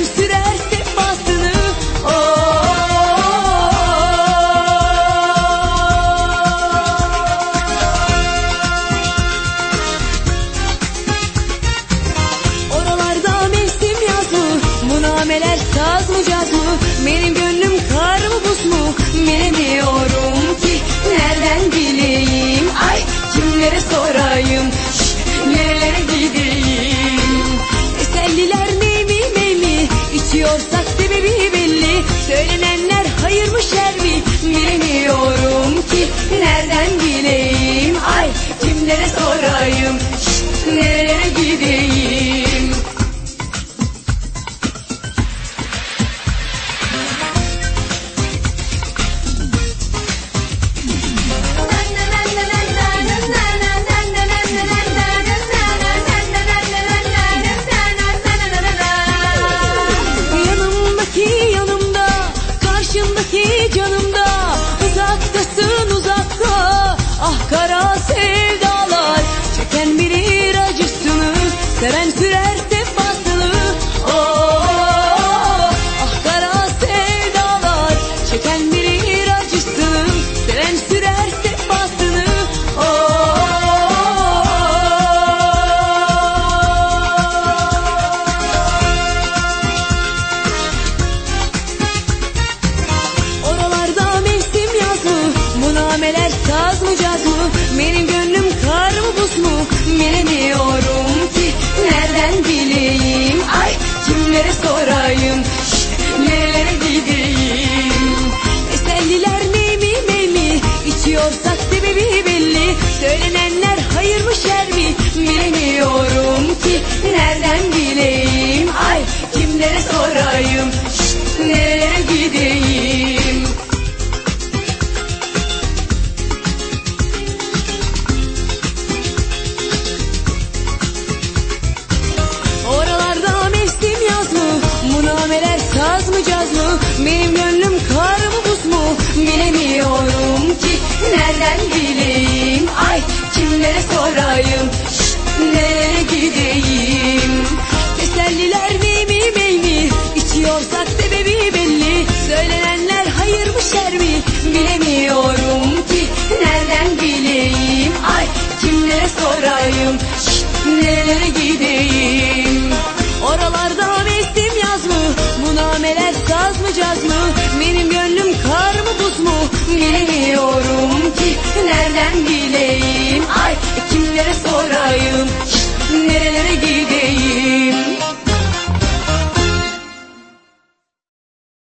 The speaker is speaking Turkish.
Sen sürersin. Oh. Oralarda mevsim yaz mı? Munameler saz mı caz mı? Benim gönlüm kar mı buz mu? Bilemiyorum That I'm today. Söylenenler hayır mı şer mi bilemiyorum ki Nereden bileyim? Ay kimlere sorayım? Şşt, nerelere gideyim? Oralarda mestim yaz mı? Munameler saz mı caz mı? Benim gönlüm kar mı buz mu? Bilemiyorum. benim